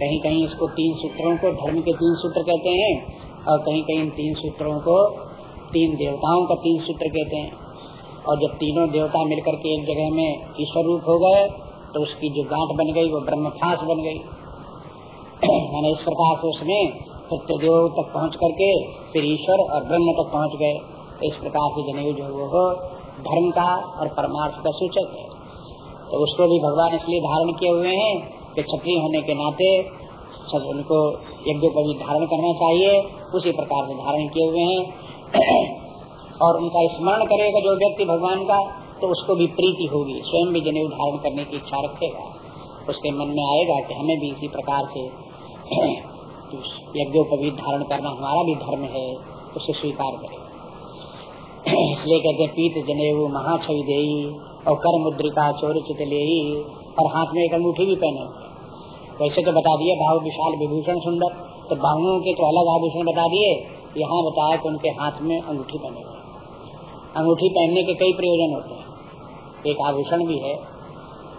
कहीं कहीं इसको तीन सूत्रों को, धर्म के तीन सूत्र कहते हैं, और कहीं कहीं तीन सूत्रों को तीन देवताओं का तीन सूत्र कहते हैं। और जब तीनों देवता मिलकर के एक जगह में ईश्वर रूप हो गए तो उसकी जो गांठ बन गई, वो ब्रह्म ब्रह्मफास बन गई। मैंने इस प्रकार से उसमें सत्यदेव तक पहुँच करके फिर ईश्वर और ब्रह्म तक पहुँच गए। इस प्रकार से जनेऊ जो वो धर्म का और परमार्थ का सूचक है। तो उसको भी भगवान इसलिए धारण किए हुए हैं कि क्षत्रिय होने के नाते उनको यज्ञ को भी धारण करना चाहिए, उसी प्रकार से धारण किए हुए हैं। और उनका स्मरण करेगा जो व्यक्ति भगवान का तो उसको भी प्रीति होगी, स्वयं भी जनेऊ धारण करने की इच्छा रखेगा। उसके मन में आएगा कि हमें भी इसी प्रकार से यज्ञों को भी धारण करना हमारा भी धर्म है, उसे स्वीकार करेगा इसलिए कहते पीत जनेऊ महाछवि देई, और कर मुद्रिका चोर चित ले और हाथ में एक अंगूठी भी पहने वैसे तो बता दिए, भाव विशाल विभूषण सुंदर। तो बाहुओं के तो अलग आभूषण बता दिए, यहाँ बताया कि उनके हाथ में अंगूठी पहने अंगूठी पहनने के कई प्रयोजन होते हैं। एक आभूषण भी है।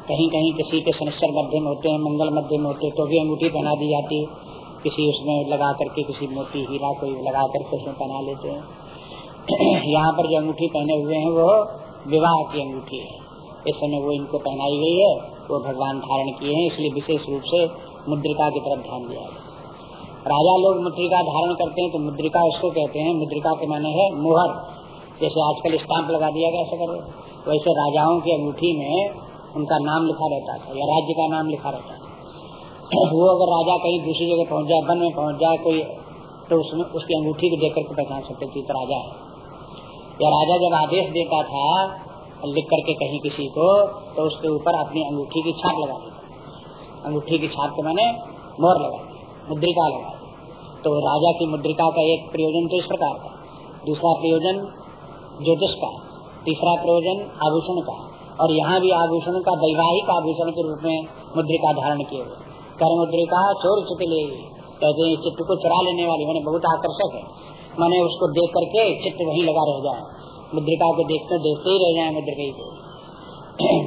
कहीं कहीं किसी के शनिश्चर मध्यम होते हैं, मंगल मध्यम होते हैं तो भी अंगूठी पहना दी जाती है। किसी उसमें लगा करके किसी मोती, हीरा कोई लगा करके उसमें पहना लेते हैं। यहाँ पर जो अंगूठी पहने हुए हैं, वो विवाह की अंगूठी है। इस समय वो इनको पहनाई गई है। वो भगवान धारण किए हैं, इसलिए विशेष रूप से मुद्रिका की तरफ़ ध्यान दिया है। राजा लोग मुद्रिका धारण करते हैं तो मुद्रिका उसको कहते हैं, मुद्रिका के माने है मोहर। जैसे आजकल स्टाम्प लगा दिया गया ऐसा करो वैसे राजाओं की अंगूठी में उनका नाम लिखा रहता था, या राज्य का नाम लिखा रहता था। वो अगर राजा कहीं दूसरी जगह पहुँच जाए, वन में पहुँच जाए कोई तो उसमें, उसकी अंगूठी को देख करके पहचान सकते थे तो राजा है। या राजा जब आदेश देता था लिख करके कहीं किसी को तो उसके ऊपर अपनी अंगूठी की छाप लगा दी। अंगूठी की छाप के मैंने मोर लगा मुद्रिका लगा तो राजा की मुद्रिका का एक प्रयोजन तो इस प्रकार का दूसरा प्रयोजन ज्योतिष का, तीसरा प्रयोजन आभूषण का, और यहाँ भी आभूषण का, वैवाहिक आभूषण के रूप में मुद्रिका धारण किए हुए। कर मुद्रिका चोर चित ले कहते हैं, चित्त को चुरा लेने वाली, मैंने बहुत आकर्षक है। मैंने उसको देख करके चित्त वहीं लगा रह जाए मुद्रिका को देखते देखते ही रह जाए मुद्रिका को।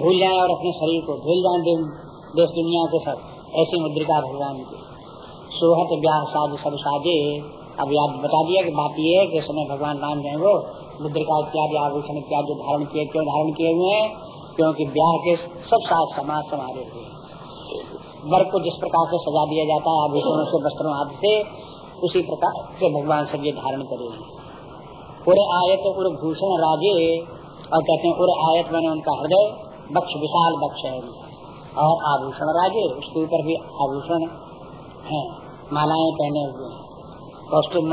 भूल जाए और अपने शरीर को। भूल जाए देश दुनिया के सब। ऐसी मुद्रिका भगवान की। सोहत, ब्याह साज सब साजे अब याद बता दिया कि बात ये है कि समय भगवान राम जो है वो मुद्रिका इत्यादि, आभूषण इत्यादि जो धारण किए, क्यों धारण किए हुए हैं? क्योंकि ब्याह के सब साथ समाज समारे हुए वर्ग को जिस प्रकार से सजा दिया जाता है, आभूषणों से, वस्त्रों आदि से, उसी प्रकार से भगवान सब ये धारण करेंगे। उर आयत उर भूषण राजे और कहते हैं उर आयत मैंने उनका हृदय बक्ष, विशाल बक्ष है और आभूषण राजे, उसके ऊपर भी आभूषण है, मालाएँ पहने हुए हैं।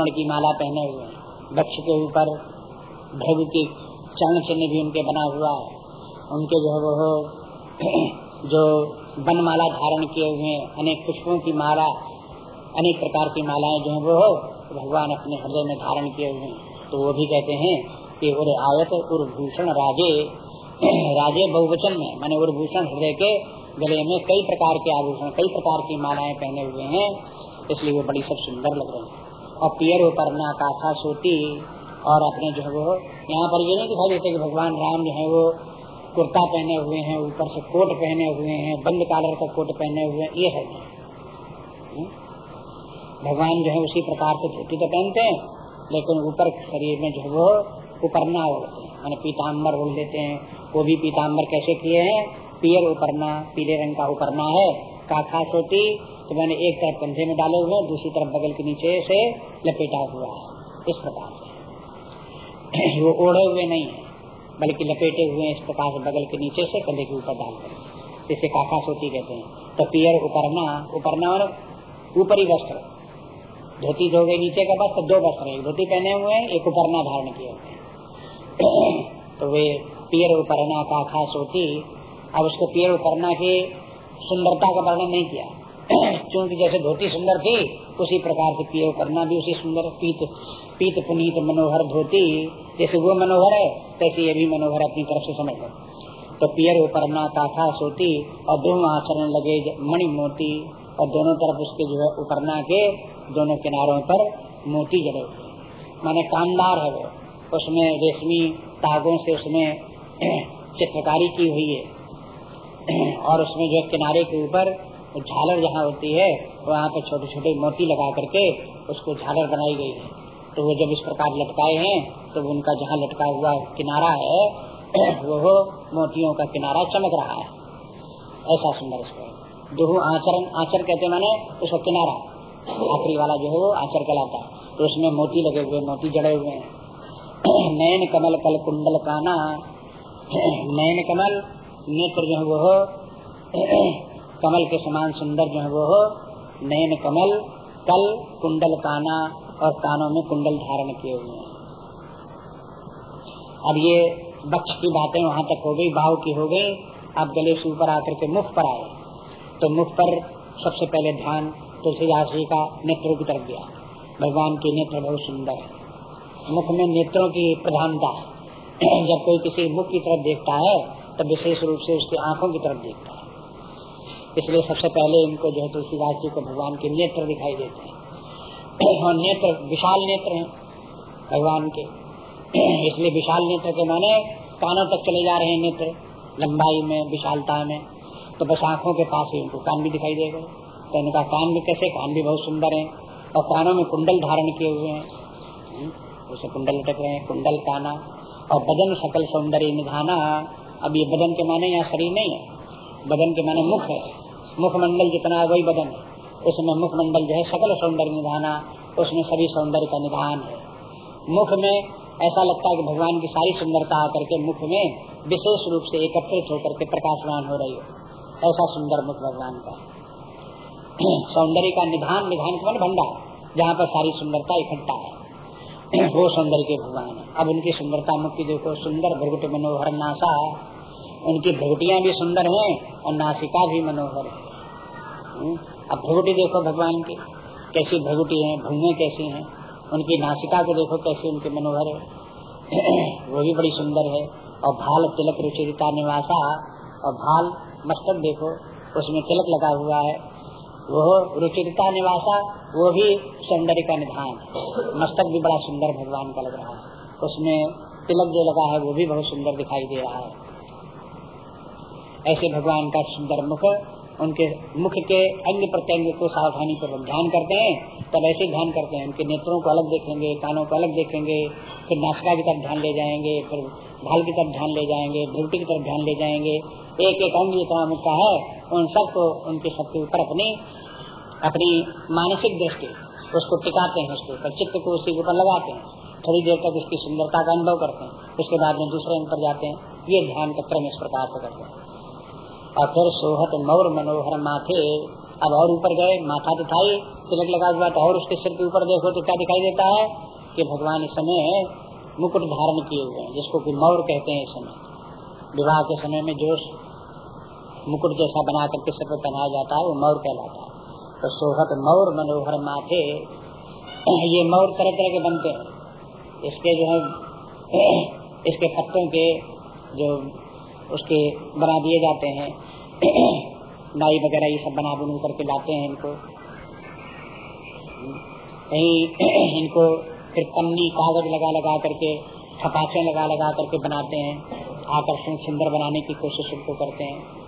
की माला पहने हुए हैं। बक्ष के ऊपर भ्रग की चरण चिन्ह भी उनके बना हुआ है। उनके जो है वो जो बनमाला धारण किए हुए अनेक पुष्पों की माला, अनेक प्रकार की मालाएँ जो है वो भगवान अपने हृदय में धारण किए हुए तो वो भी कहते हैं कि उर आयत उर्भूषण राजे राजे बहुवचन में, मैंने उर्भूषण हृदय के गले में कई प्रकार के आभूषण, कई प्रकार की मालाएँ पहने हुए हैं, इसलिए वो बड़ी सब सुंदर लग रहे हैं। और पियर परना काथा सोती और अपने जो है वो, यहाँ पर ये नहीं दिखाई देते कि भगवान राम जो है वो कुर्ता पहने हुए हैं, ऊपर से कोट पहने हुए हैं, बंद कालर का कोट पहने हुए ये है। भगवान जो है उसी प्रकार से धोती तो पहनते हैं। लेकिन ऊपर शरीर में जो वो उपरना ओढ़ते हैं। मैंने पीताम्बर ओढ़ लेते हैं। वो भी पीताम्बर कैसे किए हैं? पियर उपरना, पीले रंग का उपरना है। काखा सोती तो मैंने एक तरफ़ कंधे में डाले हुए दूसरी तरफ़ बगल के नीचे से लपेटा हुआ है। इस प्रकार से। वो ओढ़े हुए नहीं है, बल्कि लपेटे हुए इस प्रकार से बगल के नीचे से कंधे के ऊपर डाल कर। इसे काका सोती कहते हैं। तो पियर उपरना उपरना और ऊपरी वस्त्र। धोती धो गई नीचे का बस दो वस्त्र एक धोती पहने हुए हैं, एक उपरना धारण किए तो वे पियर उपरना का खास होती, अब उसको पियर उपरना की सुंदरता का वर्णन नहीं किया। क्योंकि जैसे धोती सुंदर थी, उसी प्रकार से पियर उपरना भी उसी सुंदर, पीत पीत पुनीत मनोहर धोती, जैसे वो मनोहर है, तैसे ये भी मनोहर अपनी तरफ़ से समझ तो पियर उपरना काथा सोती और दोनों आचरण लगे मणि मोती और दोनों तरफ़ उसके जो है उपरना के दोनों किनारों पर मोती जड़े हुए। माने कामदार है वो। उसमें रेशमी तागों से उसमें चित्रकारी की हुई है। और उसमें जो किनारे के ऊपर झालर जहाँ होती है, वहाँ पे छोटे छोटे मोती लगा करके उसको झालर बनाई गई है। तो वो जब इस प्रकार लटकाए हैं तो उनका जहाँ लटका हुआ किनारा है, वो मोतियों का किनारा चमक रहा है। ऐसा सुंदर इसको। दोहू आचरण आचरण कहते माने उसका किनारा। आखिरी वाला जो है वो आचर कहलाता है। तो उसमें मोती लगे हुए, मोती जड़े हुए हैं। नयन कमल कल कुंडल काना। नयन कमल, नेत्र जो है वो हो। कमल के समान सुंदर जो है वो हो। नयन कमल, कल कुंडल काना और कानों में कुंडल धारण किए हुए हैं। अब ये बक्ष की बातें वहाँ तक हो गई बाव की हो गई। अब गले से ऊपर आकर के मुख पर आए। तो मुख पर सबसे पहले ध्यान तुलसीदास जी का नेत्रों की तरफ़ गया। भगवान के नेत्र बहुत सुंदर है। मुख में नेत्रों की प्रधानता है। जब कोई किसी मुख की तरफ़ देखता है तब विशेष रूप से उसकी आँखों की तरफ़ देखता है। इसलिए सबसे पहले इनको जो है तुलसीदास जी को भगवान के नेत्र दिखाई देते हैं। और नेत्र विशाल नेत्र हैं भगवान के। इसलिए विशाल नेत्र के माने कानों तक चले जा रहे हैं नेत्र, लंबाई में, विशालता में। तो बस आँखों के पास ही उनको कान भी दिखाई देगा तो इनका कान भी कैसे कान भी बहुत सुंदर है और कानों में कुंडल धारण किए हुए हैं। हम्म, उसे कुंडल लटक रहे हैं कुंडल काना। और बदन सकल सौंदर्य निधाना अब ये बदन के माने यहाँ शरीर नहीं है। बदन के माने मुख है। मुखमंडल जितना है वही बदन है। उसमें मुखमंडल जो है सकल सौंदर्य निधाना उसमें सभी सौंदर्य का निधान है। मुख में ऐसा लगता है कि भगवान की सारी सुंदरता आकर के मुख में विशेष रूप से एकत्रित होकर के प्रकाशमान हो रही है। ऐसा सुंदर मुख भगवान का सौंदर्य का निधान निधान के भंडार जहाँ पर सारी सुंदरता इकट्ठा है। वो सौंदर्य के भगवान है। अब उनकी सुंदरता मुक्ति देखो सुंदर भ्रगुट मनोहर नासा उनकी भ्रगुटियाँ भी सुंदर हैं और नासिका भी मनोहर है। हम्म, अब भ्रगुटी देखो भगवान की कैसी भ्रगुटी है भूमे कैसी है। उनकी नासिका को देखो कैसी उनके मनोहर है। वो भी बड़ी सुंदर है। और भाल तिलक रुचिता निवासा और भाल मस्तक देखो उसमें तिलक लगा हुआ है। वो रुचिरता निवासा, वो भी सौंदर्य का निधान। मस्तक भी बड़ा सुंदर भगवान का लग रहा है। उसमें तिलक जो लगा है, वो भी बहुत सुंदर दिखाई दे रहा है। ऐसे भगवान का सुंदर मुख, उनके मुख के अन्य प्रत्यंग को सावधानी पूर्वक ध्यान करते हैं। तब ऐसे ध्यान करते हैं, उनके नेत्रों को अलग देखेंगे, कानों को अलग देखेंगे, फिर नाशिका की तरफ़ ध्यान ले जाएँगे, फिर भाल की तरफ़ ध्यान ले जाएँगे ध्रुवटी की तरफ़ ध्यान ले जाएँगे। एक एक अंग जितना मुक्का है उन सबको, उनके सबके ऊपर अपनी अपनी मानसिक दृष्टि, उसको टिकाते हैं उसके ऊपर, चित्त को उसी के ऊपर लगाते हैं। थोड़ी देर तक उसकी सुंदरता का अनुभव करते हैं, उसके बाद में दूसरे अंग पर जाते हैं, ये ध्यान का क्रम इस प्रकार से करते हैं। और फिर सोहत मौर मनोहर माथे, अब और ऊपर गए, माथा दिखाई, तिलक लगा हुआ तो और उसके सिर के ऊपर देखो तो क्या दिखाई देता है? कि भगवान इस समय मुकुट धारण किए हुए हैं, जिसको कि मौर कहते हैं इस समय। विवाह के समय में जो मुकुट जैसा बना करके सिर पर पहनाया जाता है, वो मौर कहलाता है। तो सोहत मौर मनोहर माथे, ये मौर तरह तरह के बनते हैं। इसके जो है, इसके पत्तों के जो उसके बना दिए जाते हैं, नाई वगैरह ये सब बना बुन करके लाते हैं इनको। कहीं इनको फिर पन्नी कागज़ लगा लगा करके खपाचे लगा लगा करके बनाते हैं। आकर्षण सुंदर बनाने की कोशिश उनको करते हैं।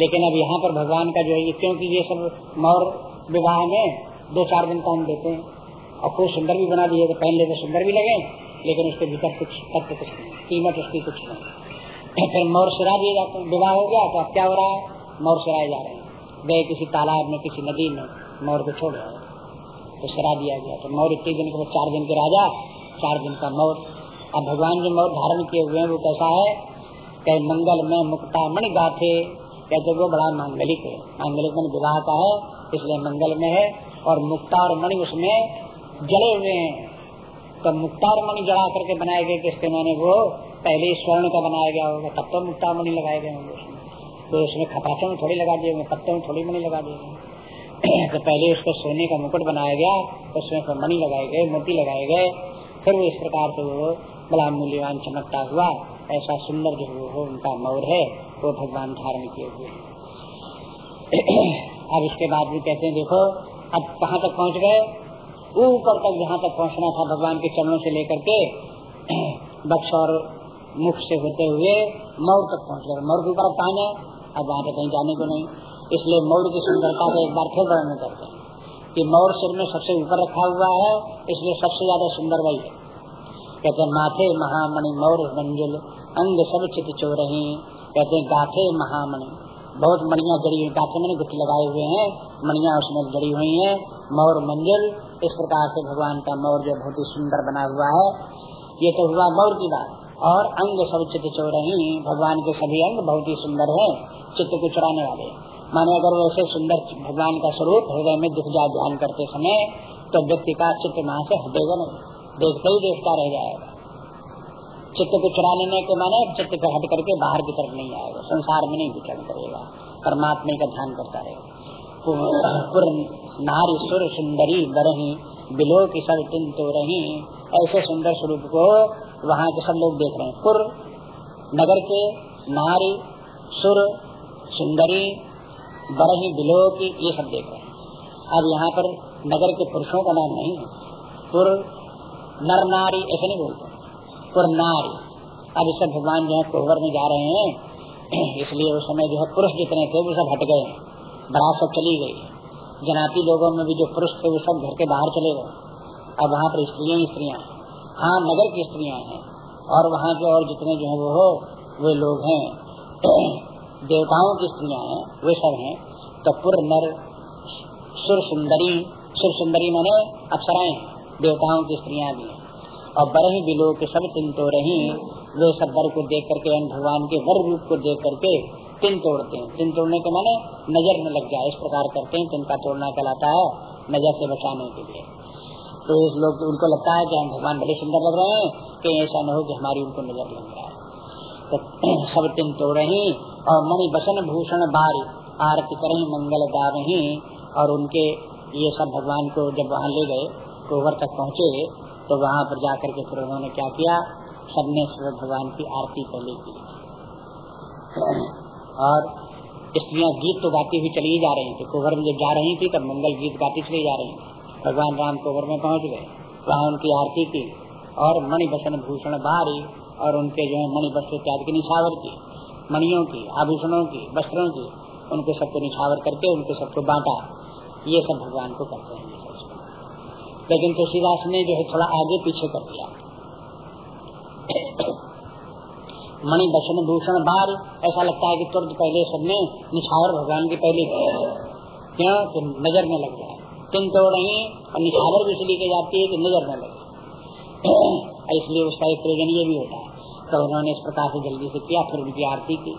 लेकिन अब यहाँ पर भगवान का जो है क्योंकि ये सब मोर विवाह में दो चार दिन काम देते हैं। और खूब सुंदर भी बना दिए तो पहले तो सुंदर भी लगे, लेकिन उसके भीतर कुछ तत्व, कुछ कीमत उसकी कुछ नहीं। फिर मोर सिरा दिए जाते हैं विवाह हो गया तो अब क्या हो रहा है? मोर सिराए जा रहे हैं। गए किसी तालाब में, किसी नदी में, मोर को छोड़ रहे तो सिरा दिया गया। तो मोर इतने दिन के चार दिन के राजा, चार दिन का मोर। अब भगवान जो मोर धारण किए हुए हैं, वो कैसा है? कहे मंगल में मुक्ता मणि गाथे कहते वो बड़ा मांगलिक है। मांगलिक मन विवाह का है, इसलिए मंगल में है, और मुक्ता और मणि उसमें जड़े हुए हैं। तो मुक्ता और मणि जड़ा करके बनाए गए किसके माने वो? पहले स्वर्ण का बनाया गया होगा, तब तो मुक्ता मणि लगाए गए होंगे उसमें। तो उसमें खपाचों में थोड़ी लगा दिए होंगे पत्तों में थोड़ी मणि लगा दिए तो पहले उसको सोने का मुकुट बनाया गया, उसमें फिर मणि लगाए गए मोती लगाए गए। फिर इस प्रकार से वो बड़ा मूल्यवान चमकता हुआ ऐसा सुंदर जो हो, उनका मौर है, वो भगवान धारण किए हुए अब इसके बाद भी कहते हैं, देखो, अब कहाँ तक पहुँच गए? ऊपर तक जहाँ तक पहुँचना था भगवान के चरणों से लेकर के बक्स और मुख से होते हुए मौर तक पहुँच गए। मौर के ऊपर कहा है, अब वहाँ कहीं जाने को नहीं। इसलिए मौर की सुंदरता का एक बार फिर वर्णन करते हैं कि मौर सिर में सबसे ऊपर रखा हुआ है, इसलिए सबसे ज़्यादा सुंदर वही है। कहते माथे महामणि मौर मंजुल, अंग सब चित चोरही। कहते गाथे महामणि। बहुत मणिया जड़ी हुई, गाथे मैंने गुट लगाए हुए हैं। मणिया उसमें जड़ी हुई है। मौर मंजुल, इस प्रकार से भगवान का मौर जो बहुत ही सुंदर बना हुआ है। ये तो हुआ मौर की बात। और अंग सब चित्त चौरही, भगवान के सभी अंग बहुत ही सुंदर है, चित्त को चुराने वाले। माने अगर वैसे सुंदर भगवान का स्वरूप हृदय में दिख जाए ध्यान करते समय तो व्यक्ति का चित्त वहाँ से हटेगा नहीं। देखते ही देखता रह जाएगा। चित्त को चुरा लेने के माने, चित्त को हट करके बाहर की तरफ़ नहीं आएगा। संसार में नहीं विचरण करेगा। परमात्मा का ध्यान करता रहेगा। नारी सुर सुंदरी बरही, बिलो की सब तिन तो रही। ऐसे सुंदर स्वरूप को वहाँ के सब लोग देख रहे हैं। पुर, नगर के नारी, सुर सुंदरी बरही, बिलो की ये सब देख रहे हैं। अब यहाँ पर नगर के पुरुषों का नाम नहीं है। पुर नर नारी ऐसे नहीं बोलते। पुर नारी अब इस भगवान जो है कोहबर में जा रहे हैं। इसलिए उस समय जो है पुरुष जितने थे, वो सब हट गए। बड़ा सब चली गई। जनाती लोगों में भी जो पुरुष थे, वो सब घर के बाहर चले गए। अब वहाँ पर स्त्रियाँ स्त्रियाँ हाँ। नगर की स्त्रियाँ हैं। और वहाँ के और जितने जो है वो हो, वे लोग हैं। देवताओं की स्त्रियाँ हैं, वे सब हैं। तो पुर नर सुर सुंदरी सुर सुंदरी मैंने अप्सराएँ देवताओं की स्त्रियाँ भी और बर ही बिलो के सब तो रही वे सब बर को देख करके भगवान के वर रूप को देख करके तिन तोड़ते हैं। तिन तोड़ने के माने नज़र में लग जाए, इस प्रकार करते हैं, तिनका तोड़ना कहलाता है नज़र से बचाने के लिए। तो इस लोग, उनको लगता है कि हम भगवान बड़े सुंदर लग रहे हैं कहीं ऐसा न हो कि हमारी उनको नज़र लग रहा है। तो सब तिन तोड़ रही और मणि बसन भूषण बारी, आरती करें, मंगल गावही और उनके ये सब भगवान को जब वहाँ ले गए कोवर तक पहुँचे तो वहाँ पर जाकर के फिर उन्होंने क्या किया? सबने भगवान की आरती पहले की और स्त्रियाँ गीत तो गाती हुई चली जा रही थी। कोवर में जब जा रही थी, तब मंगल गीत गाती चली जा रही थी। भगवान राम कोवर में पहुँच गए। वहाँ उनकी आरती की और मणि बसन भूषण बारी और उनके जो है मणि वस्त्र इत्यादि की निछावर की, मणियों की, आभूषणों की, वस्त्रों की, उनको सबको निछावर करके उनको सबको बांटा। ये सब भगवान को करते हैं। लेकिन तुलसीदास ने जो है थोड़ा आगे पीछे कर दिया। मणि बसन भूषण बार, ऐसा लगता है कि तुरंत पहले सबने निछावर भगवान की पहले क्यों? तो नज़र में लग जाए। तिन तोड़ रही और निछावर भी इसलिए जाती है कि नज़र न लगे इसलिए उसका एक प्रयोजन ये भी होता है। तो उन्होंने इस प्रकार से जल्दी से किया, फिर उनकी आरती की,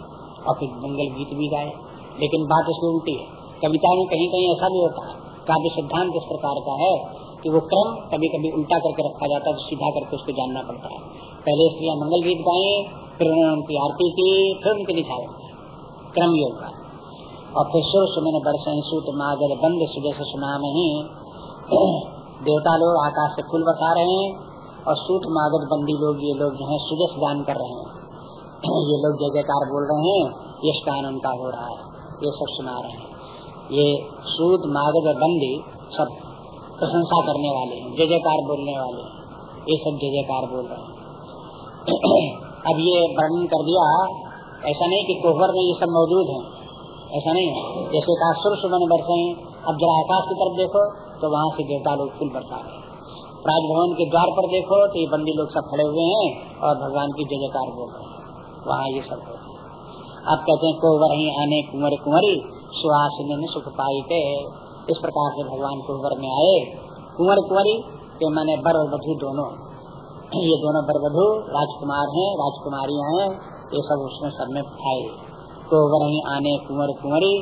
और फिर मंगल गीत भी गाए। लेकिन बात उसमें उल्टी है। कविता में कहीं कहीं ऐसा भी होता है काव्य सिद्धांत इस प्रकार का है कि वो क्रम कभी कभी उल्टा करके रखा जाता है तो सीधा करके उसको जानना पड़ता है। पहले स्त्रियाँ मंगल गीत गाए, फिर उन्होंने उनकी आरती की, फिर उनके निछावर क्रम योग का। और फिर सुर सुमन बरस सूत मागर बंद, सुबह से सुना नहीं देवता लोग आकाश से फूल बसा रहे हैं, और सूत मागध बंदी लोग, ये लोग जो है, सुबह गान कर रहे हैं। ये लोग जय जयकार बोल रहे हैं यश गान उनका हो रहा है, ये सब सुना रहे हैं। ये सूत मागध और बंदी सब प्रशंसा करने वाले जय जयकार बोलने वाले। ये सब जय जयकार बोल रहे हैं। अब ये वर्णन कर दिया, ऐसा नहीं कि कोहबर में ये सब मौजूद हैं। ऐसा नहीं है। जैसे कहा सुर सुबन बरसे अब जरा आकाश की तरफ़ देखो तो वहाँ से देवता लोग फूल बरसा रहे राजभवन के द्वार पर देखो तो ये बंदी लोग सब खड़े हुए हैं और भगवान की जय जयकार बोल रहे हैं। वहाँ ये सब हो आप कहते हैं कोवर ही आने कुंवर कुंवरी सुहास ने सुख पाई थे इस प्रकार से भगवान कुंवर में आए। कुंवर कुंवरी के मैंने बर बधु दोनों। ये दोनों बर बधु राजकुमार हैं, राजकुमारियाँ हैं, ये सब उसमें सब में आए। तो वही आने कुंवर कुंवरी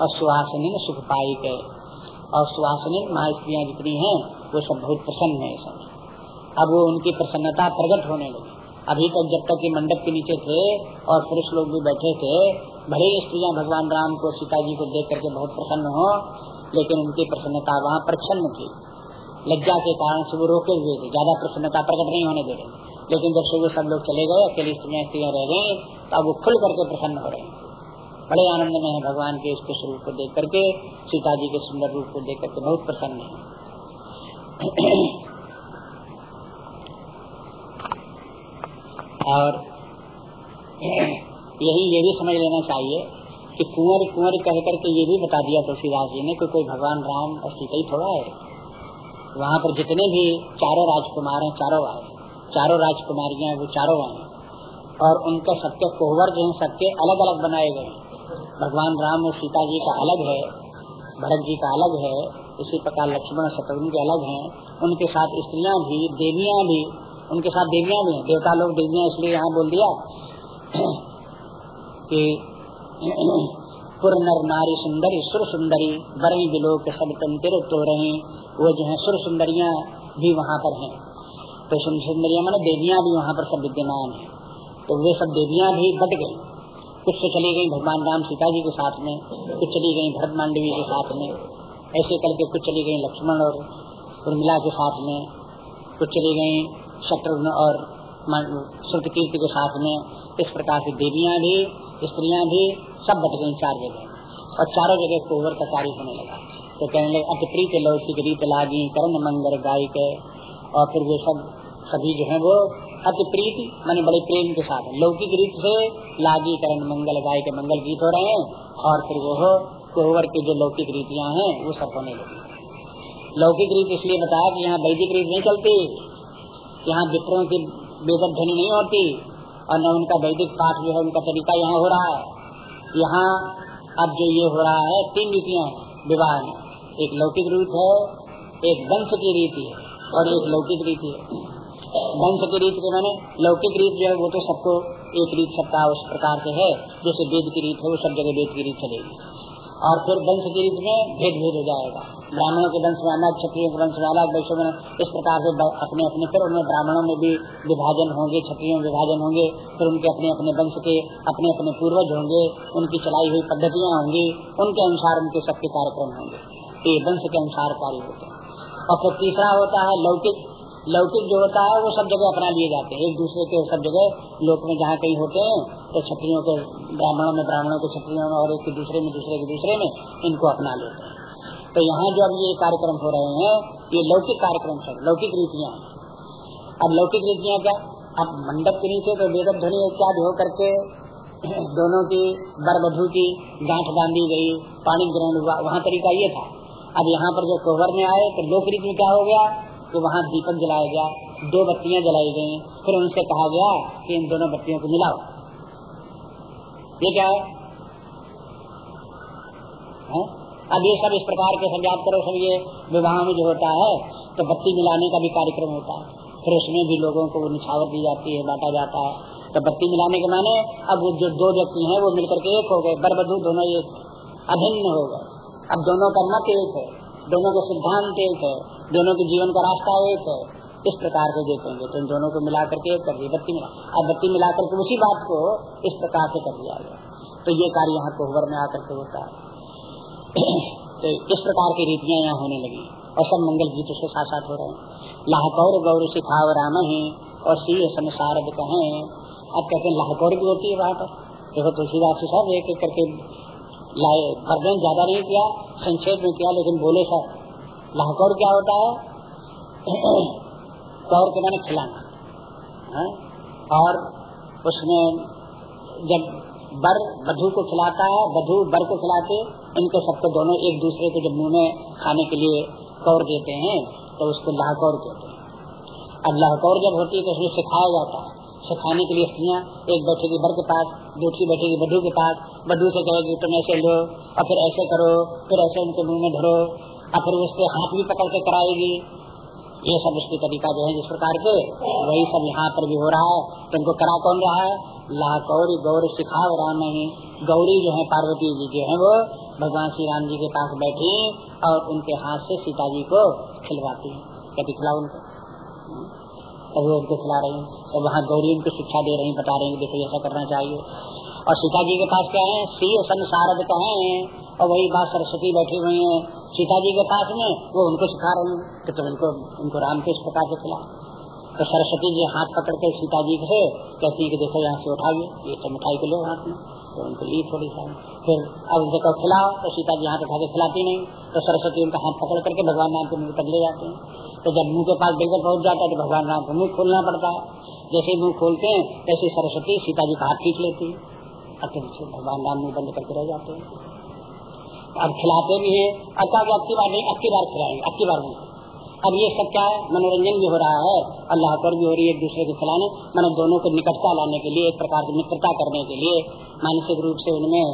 और सुहासिनी में सुख पाई गए और सुहासिनी महास्त्रियाँ जितनी हैं, वो सब बहुत प्रसन्न है अब वो उनकी प्रसन्नता प्रकट होने लगी। अभी तक जब तक ये मंडप के नीचे थे और पुरुष लोग भी बैठे थे, भले ही स्त्रियाँ भगवान राम को सीता जी को देख करके बहुत प्रसन्न हो, लेकिन उनकी प्रसन्नता वहाँ प्रसन्न थी। लज्जा के कारण से वो रोके हुए थे। ज़्यादा प्रसन्नता प्रकट नहीं होने दे रहे। लेकिन जब से वो सब लोग चले गए, अकेली स्त्रियाँ स्त्रियाँ रह गई तो अब वो खुल करके प्रसन्न हो रहे हैं। बड़े आनंद में है भगवान के इस रूप को देख करके सीता जी के सुंदर रूप को देख करके बहुत प्रसन्न है। और यही ये भी समझ लेना चाहिए कि कुंवर कुंवर कह करके ये भी बता दिया तुलसीदास जी ने कि कोई भगवान राम और सीता ही थोड़ा है। वहाँ पर जितने भी चारों राजकुमार हैं, चारों आए चारों राजकुमारियाँ वो चारों आए और उनके सबके कोहवर जो है सबके अलग अलग बनाए गए भगवान राम और सीता जी का अलग है, भरत जी का अलग है, इसी प्रकार लक्ष्मण और शत्रुघ्न के अलग हैं। उनके साथ स्त्रियाँ भी, देवियाँ भी उनके साथ देवियाँ भी हैं। देवता लोग देवियाँ इसलिए यहाँ बोल दिया कि पुर नर सुंदरी सुर सुंदरी बरई बिलो के सब तंत्र तो रही वो जो है सुर सुंदरियाँ भी वहाँ पर हैं। तो सुंदरिया मैंने देवियाँ भी वहाँ पर सब विद्यमान है। तो वे सब देवियाँ भी बट गई। कुछ तो चली गई भगवान राम सीता जी के साथ में कुछ चली गई भरत मांडवी के साथ में। ऐसे करके कुछ चली गई लक्ष्मण और उर्मिला के साथ में। कुछ चली गई शत्रुघ्न और श्रुतकीर्ति के साथ में इस प्रकार से देवियाँ भी, स्त्रियाँ भी सब बट गई चार जगह। और चारों जगह कोवर का कार्य होने लगा। तो कहने लगे, अति प्रीत लौकिक रीत लागी, करण मंगर गाय और फिर वे सब सभी जो है वो अति प्रीत, मैंने बड़े प्रेम के साथ, लौकिक रीत से लागी, करण मंगल गाय के मंगल गीत हो रहे हैं। और फिर वो कोहवर की जो लौकिक रीतियाँ हैं, वो सब होने लगी। लौकिक रीत इसलिए बताया कि यहाँ वैदिक रीत नहीं चलती। यहाँ विप्रों की बेदक ध्वनि नहीं होती और न उनका वैदिक पाठ जो है, उनका तरीका यहाँ हो रहा है। यहाँ अब जो ये हो रहा है, तीन रीतियाँ विवाह में। एक लौकिक रीत है, एक वंश की रीति है और एक लौकिक रीति है। वंश की रीत के मैंने लौकिक रीत जो है, वो तो सबको एक रीत सबका उस प्रकार से है, जैसे वेद की रीत है, वो सब जगह वेद की रीत चलेगी। और फिर वंश की रीत में भेद भेद हो जाएगा। ब्राह्मणों के वंश अलग क्षत्रियों के वंश अलग वैश्व में इस प्रकार से अपने अपने फिर उनमें ब्राह्मणों में भी विभाजन होंगे, क्षत्रियों में विभाजन होंगे, फिर उनके अपने अपने वंश के, अपने अपने पूर्वज होंगे, उनकी चलाई हुई पद्धतियाँ होंगी, उनके अनुसार उनके सबके कार्यक्रम होंगे। ये वंश के अनुसार कार्य होते हैं। और फिर तीसरा होता है लौकिक लौकिक जो होता है, वो सब जगह अपना लिए जाते हैं। एक दूसरे के सब जगह, लोक में जहाँ कहीं होते हैं तो क्षत्रियों के, ब्राह्मणों में ब्राह्मणों के क्षत्रियों में और एक के दूसरे में, दूसरे के दूसरे में, इनको अपना लेते हैं। तो यहाँ जो अब ये कार्यक्रम हो रहे हैं, ये लौकिक कार्यक्रम सब, लौकिक रीतियाँ अब लौकिक रीतियाँ क्या? अब मंडप के नीचे तो वेदक ध्वनि इत्यादि हो करके दोनों की बर बधु की गांठ बांधी गई पानी ग्रहण हुआ, वहाँ तरीका ये था। अब यहाँ पर जो कोहबर में आए तो लोक रीति क्या हो गया? तो वहाँ दीपक जलाया गया दो बत्तियाँ जलाई गई फिर उनसे कहा गया कि इन दोनों बत्तियों को मिलाओ। ये क्या है, है? अब ये सब इस प्रकार के सब करो सब ये विवाह में जो होता है तो बत्ती मिलाने का भी कार्यक्रम होता है। फिर उसमें भी लोगों को निछावर दी जाती है बांटा जाता है। तो बत्ती मिलाने के माने अब जो दो व्यक्ति हैं वो मिलकर के एक हो गए। बरबधु दोनों एक अभिन्न हो गए। अब दोनों का मत एक है। दोनों का सिद्धांत एक है, दोनों के जीवन का रास्ता एक है, इस प्रकार से देखेंगे तो इन दोनों को मिला करके एक कर दिया, बत्ती मिला। अब बत्ती मिला करके उसी बात को इस प्रकार से कर दिया गया। तो ये कार्य यहाँ कोहबर में आकर के होता है। तो इस प्रकार की रीतियाँ यहाँ होने लगी और सब मंगल गीत उसके साथ साथ हो रहे हैं। लाहकौर गौर सिखाव राम ही और सी संसार कहें अब कहते हैं लाहकौर भी होती है वहाँ पर देखो तुलसीदास सब एक एक करके लाए वर्णन ज़्यादा नहीं किया, संक्षेप में किया, लेकिन बोले, सर, लाहौर क्या होता है? कौर के मैंने खिलाना। है? और उसमें जब बर, बधू को खिलाता है, बधु बर को खिलाते, इनको सबको दोनों एक दूसरे को जब मुँह में खाने के लिए कौर देते हैं तो उसको लाहौर कहते हैं। अब लाहौर जब होती है तो उसमें सिखाया जाता है। सिखाने के लिए स्त्रियाँ एक बैठेगी बर के पास, दूसरी बैठेगी बधू के पास बधू से कहेगी तुम ऐसे लो, और फिर ऐसे करो, फिर ऐसे उनके मुँह में धरो, और फिर उसके हाथ भी पकड़ के कराएगी। ये सब उसकी तरीका जो है जिस प्रकार के। वही सब यहाँ पर भी हो रहा है। तो उनको करा कौन रहा है? ला गौरी गौर सिखाओ राम ही गौरी जो है पार्वती जी जो है वो। भगवान श्री राम जी के पास बैठी और उनके हाथ से सीता जी को खिलवाती है। कभी खिलाओ उनको? तभी उनको खिला रही हूँ। तो वहाँ गौरी उनको शिक्षा दे रही बता रही देखो ऐसा करना चाहिए। और सीता जी के पास क्या है? सी संसारद कहे और वही बात सरस्वती बैठी हुई है। सीता जी के पास में वो उनको सिखा रही तो तुम इनको उनको राम के इस प्रकार से खिला। तो सरस्वती जी हाथ पकड़ के सीता जी से कहती है कि देखो यहाँ से उठाइए। ये तो मिठाई को लो हाथ में। तो उनको ली थोड़ी सा। फिर अब उनसे कहो, खिलाओ। तो सीता जी हाथ उठा के खिलाती नहीं। तो सरस्वती उनका हाथ पकड़ करके भगवान नाम के मुँह तक ले जाते हैं। तो जब मुँह के पास बिल्कुल पहुँच जाता है तो भगवान राम को मुँह खोलना पड़ता है। जैसे मुँह खोलते हैं, तैसे सरस्वती सीता जी का हाथ खींच लेती है। भगवान राम मुँह बंद करके रह जाते हैं। अब खिलाते भी हैं। अच्छा अक्की बार नहीं अक्की बार खिलाएँगे अक्की बार नहीं। अब ये सब क्या है? मनोरंजन भी हो रहा है। अल्लाह कर भी हो रही है एक दूसरे को खिलाने। मैंने दोनों को निकटता लाने के लिए, एक प्रकार की मित्रता करने के लिए। मानसिक रूप से उनमें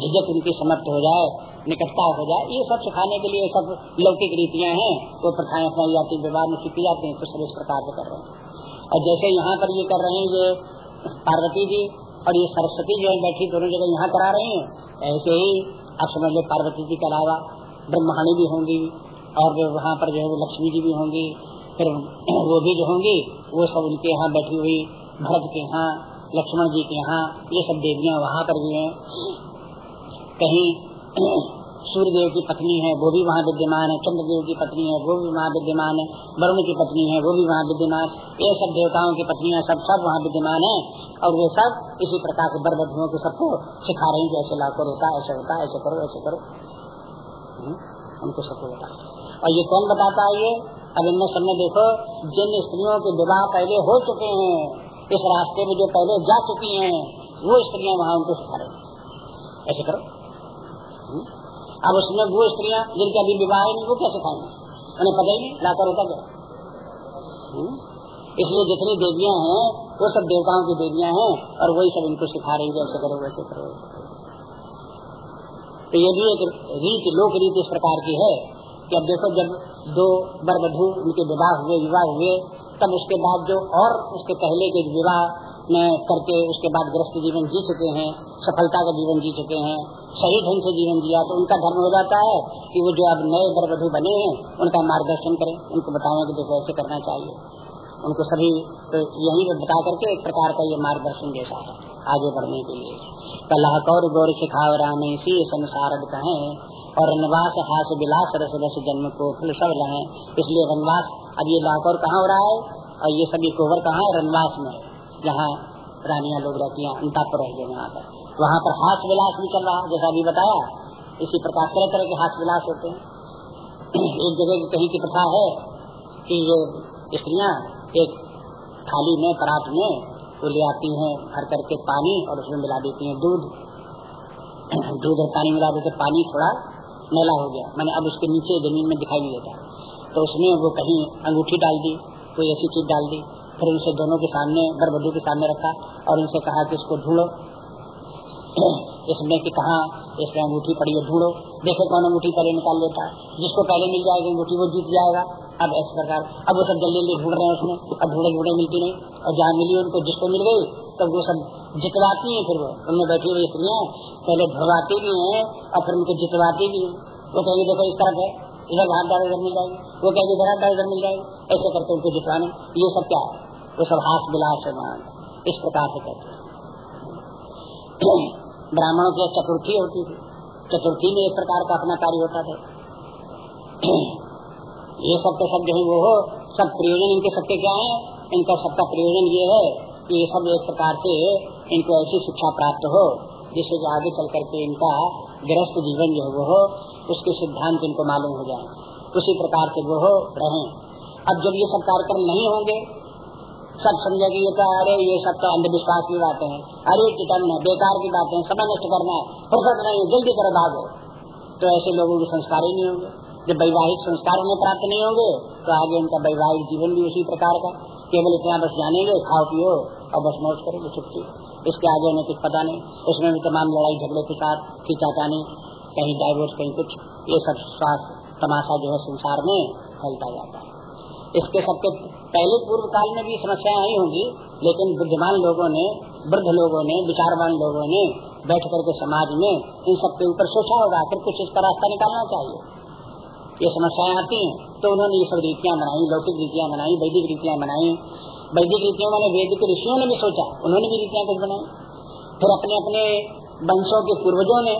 झिझक उनकी समाप्त हो जाए। निकटता हो जाए। ये सब सिखाने के लिए सब लौकिक रीतियाँ हैं। वो प्रथाएँ अपनाई जाती विवाह में सीखी जाती है तो सब इस प्रकार से कर रहे हैं। और जैसे यहाँ पर ये कर रहे हैं, ये पार्वती जी और ये सरस्वती जो है बैठी दोनों जगह यहाँ करा रही है ऐसे ही आप समझ लो पार्वती जी के अलावा ब्रह्मणी भी होंगी और वहाँ पर जो है लक्ष्मी जी भी होंगी, फिर वो भी जो होंगी, वो सब उनके यहाँ बैठी हुई, भरत के यहाँ, लक्ष्मण जी के यहाँ, ये सब देवियाँ वहाँ पर भी हैं। कहीं सूर्य देव की पत्नी है वो भी वहाँ विद्यमान है चंद्रदेव की पत्नी है वो भी वहाँ विद्यमान है वरुण की पत्नी है वो भी वहाँ विद्यमान ये सब देवताओं की पत्नियाँ सब सब वहाँ विद्यमान है और वे सब इसी प्रकार से बर बधुओं को सबको सिखा रहे हैं कि ऐसे लाकर होता ऐसे होता ऐसे करो ऐसे करो। हम्म, उनको सबको बता। और ये कौन बताता है ये? अब इनमें सबने देखो जिन स्त्रियों के विवाह पहले हो चुके हैं इस रास्ते में जो पहले जा चुकी हैं वो स्त्रियाँ वहाँ उनको सिखा रही ऐसे करो? अब उसमें वो स्त्रियाँ जिनके अभी विवाह नहीं वो क्या सिखाएँगे उन्हें पता ही नहीं लाकर होता क्या हम्म? इसलिए जितनी देवियाँ हैं, वो सब देवताओं की देवियाँ हैं, और वही सब इनको सिखा रही है ऐसे करो, वैसे करो। तो ये भी एक रीत, लोक रीत इस प्रकार की है कि अब देखो, जब दो बर बधु उनके विवाह हुए विवाह हुए, तब उसके बाद जो और उसके पहले के विवाह में करके उसके बाद ग्रस्त जीवन जी चुके हैं, सफलता का जीवन जी चुके हैं सही ढंग से जीवन जिया तो उनका धर्म हो जाता है कि वो जो अब नए बर बधु बने हैं, उनका मार्गदर्शन करें, उनको बताएँ कि देखो ऐसे करना चाहिए। उनको सभी तो यही बता करके एक प्रकार का ये मार्गदर्शन जैसा है आगे बढ़ने के लिए। कला कौर गौर सिखाव इसी संसार कहें, और रनवास हास विलास रस रस जन्म को फल सब रहे। इसलिए रनवास अब ये लाकौर कहाँ हो रहा है? और ये सभी कोवर कहाँ है? रनवास में। जहाँ रानिया लोग रहती हैं अंतापुर गए वहाँ पर। वहाँ पर हास विलास भी चल रहा है, जैसा अभी बताया, इसी प्रकार तरह तरह के हास विलास होते हैं। एक जगह की कहीं की प्रथा है कि ये स्त्रियाँ एक थाली में, परात में, वो ले आती हैं, भर करके पानी और उसमें मिला देती हैं दूध। दूध और पानी मिला देते, पानी थोड़ा मैला हो गया। मैंने अब उसके नीचे ज़मीन में दिखाई नहीं देता। तो उसमें वो कहीं अंगूठी डाल दी, कोई ऐसी चीज़ डाल दी फिर उनसे दोनों के सामने बरबधु के सामने रखा और उनसे कहा कि इसको ढूंढो। इसमें कि कहा इसमें अंगूठी पड़ी है, ढूंढो। देखो कौन अंगूठी पहले निकाल लेता जिसको पहले मिल जाएगी अंगूठी, वो जीत जाएगा। अब इस प्रकार, अब वो सब जल्दी जल्दी ढूंढ रहे हैं उसमें। अब ढूंढे ढूंढे मिलती नहीं। और जहाँ मिली उनको, जिसको मिल गई, तब वो सब जितवाती है फिर वो। उनमें बैठी हुई स्त्रियाँ पहले ढुड़वाती भी है और फिर उनको जितवाती भी है। वो कहेगी, देखो इस तरफ़ है इधर हाथ डाल, इधर मिल जाएगी। वो कहेगी, इधर हाथ इधर मिल जाएगी। ऐसे करके उनको जितवाने। ये सब क्या है? वो सब हाथ विलास है इस प्रकार से कहते ब्राह्मणों की चतुर्थी होती थी। चतुर्थी में एक प्रकार का अपना कार्य होता था। ये सब तो सब जो है वो हो, सब प्रयोजन, इनके सबके क्या है? इनका सबका प्रयोजन ये है कि ये सब एक प्रकार से इनको ऐसी शिक्षा प्राप्त हो, जिससे जो आगे चल करके इनका गृहस्थ जीवन जो वो हो, उसके सिद्धांत इनको मालूम हो जाए। उसी प्रकार से वो हो, रहे। अब जब ये सब कार्यक्रम नहीं होंगे सब समझेगी ये तो अरे ये सब तो अंधविश्वास की बातें हैं। अरे कितन है बेकार की बातें हैं समय नष्ट करना है फुर्सत नहीं, जल्दी करो, भागो। तो ऐसे लोगों के संस्कार ही नहीं होंगे। जब वैवाहिक संस्कार उन्हें प्राप्त नहीं होंगे तो आगे उनका वैवाहिक जीवन भी उसी प्रकार का। केवल इतना बस जानेंगे, खाओ पियो और बस मौज करेंगे छुट्टी इसके आगे उन्हें कुछ पता नहीं। उसमें भी तमाम लड़ाई झगड़े के साथ खींचाचानी कहीं डाइवोर्स कहीं कुछ। ये सब स्वास्थ्य तमाशा जो है संसार में फैलता जाता है। इसके सबके पहले पूर्व काल में भी समस्याएँ आई होंगी, लेकिन बुद्धिमान लोगों ने, वृद्ध लोगों ने, विचारवान लोगों ने, बैठ करके समाज में इन सब के ऊपर सोचा होगा आखिर कुछ इसका रास्ता निकालना चाहिए। ये समस्याएँ आती हैं तो उन्होंने ये सब रीतियाँ बनाई, लौकिक रीतियाँ बनाई, वैदिक रीतियाँ बनाई। वैदिक रीतियों मैंने वेद के ऋषियों ने भी सोचा, उन्होंने भी रीतियाँ कुछ बनाई। फिर अपने अपने वंशों के पूर्वजों ने,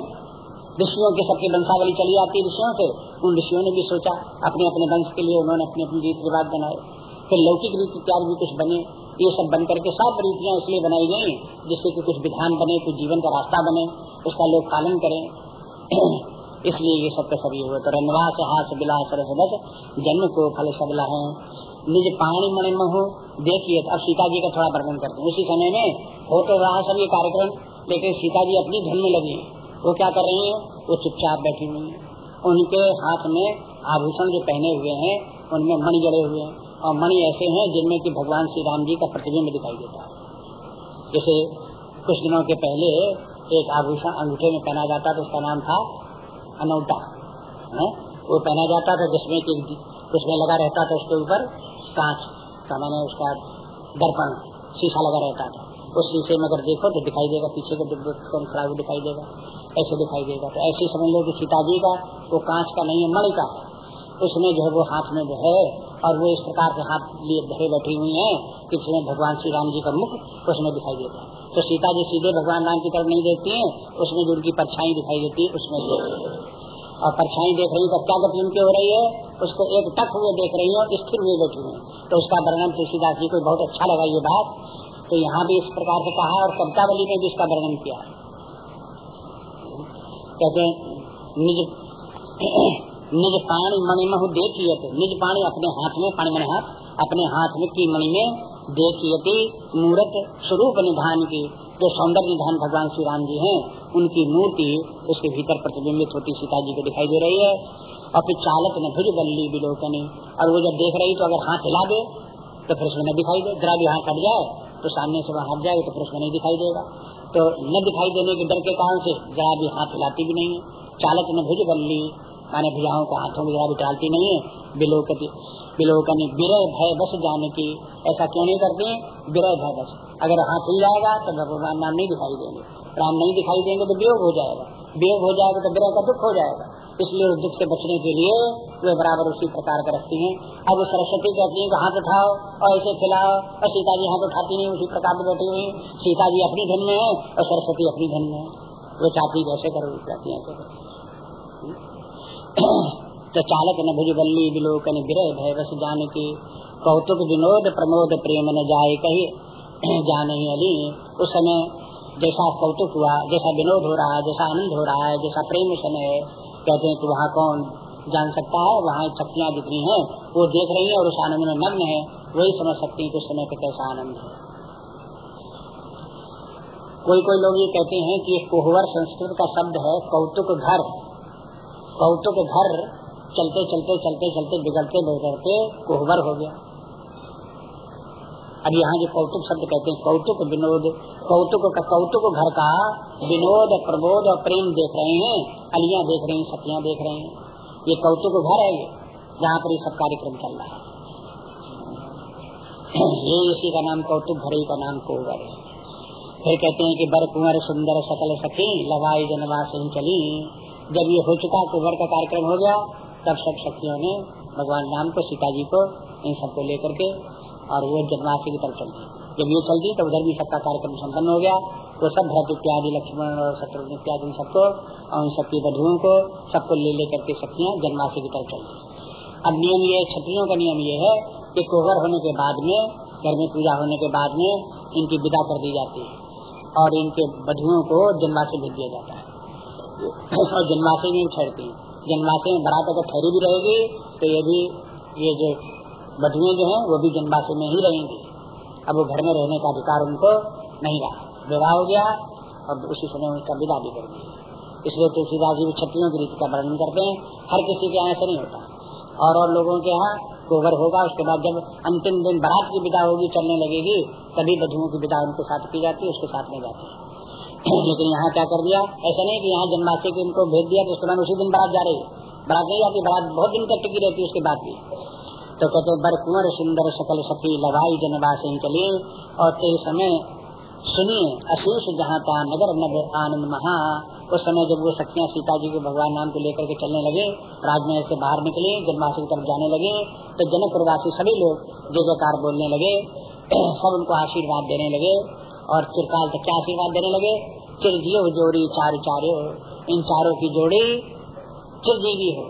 ऋषियों के सबके वंशावली चली आती, ऋषियों से। उन ऋषियों ने भी सोचा, अपने अपने वंश के लिए उन्होंने अपने अपने रीति रिवाज बनाए फिर लौकिक रीति इत्यादि भी कुछ बने। ये सब बन करके सब रीतियाँ इसलिए बनाई गई, जिससे कि कुछ विधान बने, कुछ जीवन का रास्ता बने, उसका लोग पालन करें। इसलिए ये सब के हुए तो रनवास हास, बिलास जन्म को फल सबला है। निज पानी मणि हो देखिए, अब सीता जी का थोड़ा वर्णन करते हैं। उसी समय में हो तो रहा सब ये कार्यक्रम, लेकिन सीता जी अपनी धन में लगी। वो क्या कर रही है? वो चुपचाप बैठी हुई है। उनके हाथ में आभूषण जो पहने हुए हैं उनमें मणि जड़े हुए हैं और मणि ऐसे हैं जिनमें कि भगवान श्री राम जी का प्रतिबिंब दिखाई देता है जैसे कुछ दिनों के पहले एक आभूषण अंगूठे में पहना जाता था उसका नाम था अनौटा है वो पहना जाता था जिसमें कि उसमें लगा रहता था उसके ऊपर कांच का मैंने उसका दर्पण शीशा लगा रहता था उस शीशे में अगर देखो तो दिखाई देगा पीछे का दिखाई देगा ऐसे दिखाई देगा। तो ऐसे समझ लो कि सीता जी का वो कांच का नहीं है, मणि का। है उसमें जो है वो हाथ में जो है, और वो इस प्रकार के हाथ लिए धरे बैठी हुई है, कि जिसमें भगवान श्री राम जी का मुख उसमें दिखाई देता है। तो सीता जी सीधे भगवान राम की तरफ़ नहीं देखती है, उसमें जो उनकी परछाई दिखाई देती है, उसमें और परछाई देख रही है तो क्या गति उनकी हो रही है? उसको एक टक हुए देख रही है स्थिर हुए बैठी हुई तो उसका वर्णन तुलसीदास जी को बहुत अच्छा लगा ये बात। तो यहाँ भी इस प्रकार से कहा और कवितावली में भी इसका वर्णन किया। कहते निज निज पाणी मणिमहु देखिए निज पाणी अपने हाथ में पाणी मणि हाथ, अपने हाथ में की मणि में देखिए मूर्त स्वरूप निधान की, जो सौंदर्य निधान भगवान श्री राम जी हैं, उनकी मूर्ति उसके भीतर प्रतिबिंबित होती सीता जी को दिखाई दे रही है। और फिर चालक ने भुज बल्ली बिलोकनी, और वो जब देख रही तो अगर हाथ हिला दे तो फिर उसमें दिखाई दे जरा भी हाथ हट जाए तो सामने से वहाँ हट जाएगा तो फिर उसमें नहीं दिखाई देगा। तो न दिखाई देने के डर के कारण से जरा भी हाथ हिलाती भी नहीं है चालक ने भुज ली माने भुजाओं का हाथों में जरा भी टालती नहीं है। बिलोकती बिलोकनी बिरय भय बस जाने की, ऐसा क्यों नहीं करते बिरय भय बस। अगर हाथ हिल जाएगा तो भगवान नाम नहीं दिखाई देंगे। राम नहीं दिखाई देंगे तो वियोग हो जाएगा। वियोग हो जाएगा तो बिरय का दुख हो जाएगा। इसलिए उस दुख से बचने के लिए वे बराबर उसी प्रकार का रखती हैं। अब वो सरस्वती कहती है हाथ उठाओ और ऐसे खिलाओ। और सीता जी हाथ उठाती नहीं, उसी प्रकार से बैठी हुई। सीता जी अपनी धन में है और सरस्वती अपनी धन में है। वो चाहती वैसे करो कहती है तो चालक न भुज बल्ली बिलोकन गिरे भय बस जान की कौतुक विनोद प्रमोद प्रेम न जाए कही। जाने अली। उस समय जैसा कौतुक हुआ, जैसा विनोद हो रहा है जैसा आनंद हो रहा है, जैसा प्रेम समय है। कहते हैं कि वहाँ कौन जान सकता है? वहाँ शक्तियाँ जितनी हैं, वो देख रही हैं और उस आनंद में मग्न है। वही समझ सकती है कि उस समय का कैसा आनंद है। कोई कोई लोग ये कहते हैं कि कोहवर संस्कृत का शब्द है, कौतुक घर। कौतुक घर चलते चलते चलते चलते बिगड़ते बिगड़ते कोहवर हो गया। अब यहाँ जो कौतुक शब्द कहते हैं, कौतुक विनोद, कौतुक का कौतुक घर का विनोद, प्रबोध और प्रेम देख रहे हैं, अलिया देख रहे हैं सतियाँ देख रहे हैं। ये कौतुक घर है ये, जहाँ पर ये सब कार्यक्रम चल रहा है। ये इसी का नाम कौतुक घर का नाम कोवर है। फिर कहते हैं कि, बर कुंवर सुंदर सकल सखी लवाई जनवास चली। जब ये हो चुका कुंवर का कार्यक्रम हो गया, तब सब सखियों ने भगवान राम को, सीता जी को, इन सबको लेकर के और वो जन्माष्टमी की तरफ़ चल दी जब ये चल तो उधर भी सबका कार्यक्रम संपन्न हो गया। तो सब भरत इत्यादि, लक्ष्मण और शत्रुघ्न इत्यादि सबको, और उन सबकी बधुओं को सबको ले लेकर के शक्तियाँ जन्माष्टमी की तरफ़ चल अब नियम ये, क्षत्रियों का नियम ये है कि कोहर होने के बाद में, घर में पूजा होने के बाद में इनकी विदा कर दी जाती है और इनके बधुओं को जन्माष्टमी भेज दिया जाता है। और जन्माष्टमी में ठहरती है। जन्माष्टमी में बरात अगर ठहरी भी रहेगी तो ये भी, ये जो बधुएँ जो है, वो भी जन्माष्टमी में ही रहेंगी। अब वो घर में रहने का अधिकार उनको नहीं रहा। विवाह हो गया और उसी समय उसका विदा भी कर दिया। इसलिए तुलसीदास जी क्षत्रियों की रीति का वर्णन करते हैं। हर किसी के यहाँ ऐसा नहीं होता। और और लोगों के यहाँ गोबर होगा, उसके बाद जब अंतिम दिन बारात की विदा होगी, चलने लगेगी, तभी बधुओं की विदा उनके साथ की जाती है, उसके साथ में जाती है। लेकिन यहाँ क्या कर दिया? ऐसा नहीं कि यहाँ जन्माष्टमी को इनको भेज दिया तो उसके बाद उसी दिन बारात जा रही है। बारात नहीं जाती बारात बहुत दिन तक टिकी रहती है, उसके बाद भी। तो कहते बर कुंवर सुंदर सकल सखी लवाई जनवास चली और तेरे समय सुनिए, अशेष जहाँ का नगर नगर आनंद महा। उस समय जब वो सखियाँ सीता जी को भगवान नाम को लेकर के चलने लगे, राजमहल से बाहर निकले, जन्माष्टमी की तरफ़ जाने लगे तो जनक प्रवासी सभी लोग जय जयकार बोलने लगे, सब उनको आशीर्वाद देने लगे, और चिरकाल तक क्या आशीर्वाद देने लगे? चिरजीव जोड़ी, चार चारो, इन चारों की जोड़ी चिरजीवी हो।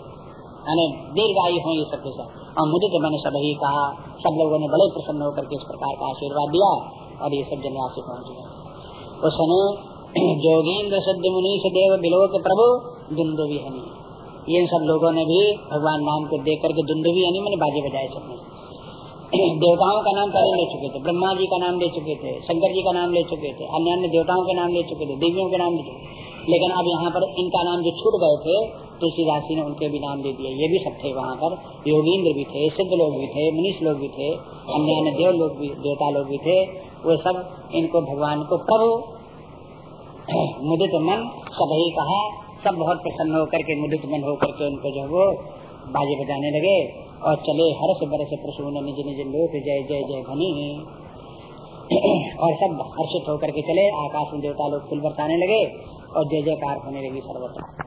यानी दीर्घायु हो ये सब के सब और मुझे तो मैंने सभी कहा, सब लोगों ने बड़े प्रसन्न होकर के इस प्रकार का आशीर्वाद दिया और ये सब जनवास से पहुँच गए। उस समय सद्य मुनीष देव बिलोक प्रभु, दुंदुवी हनी। ये सब लोगों ने भी भगवान नाम को देख करके दुंदुवी हनी मैंने बाजे बजाए सबने देवताओं का नाम पहले ले चुके थे, ब्रह्मा जी का नाम ले चुके थे, शंकर जी का नाम ले चुके थे, अन्य अन्य देवताओं के नाम ले चुके थे, देवियों के नाम ले चुके लेकिन अब यहाँ पर इनका नाम जो छूट गए थे तुलसीदास जी ने उनके भी नाम दे दिए। ये भी सब थे वहाँ पर। योगींद्र भी थे, सिद्ध लोग भी थे, मनीष लोग भी थे अन्य देव लोग भी, देवता लोग भी थे। वो सब इनको भगवान को प्रभु मुदित मन सब ही। कहा सब बहुत प्रसन्न होकर के, मुदित मन होकर के उनको जो वो बाजे बजाने लगे और चले हर्ष बरस प्रसून निज निज लोक जय जय जय भनी और सब हर्षित होकर के चले। आकाश में देवता लोग फूल बरसाने लगे और जय जयकार होने लगी सर्वत्र।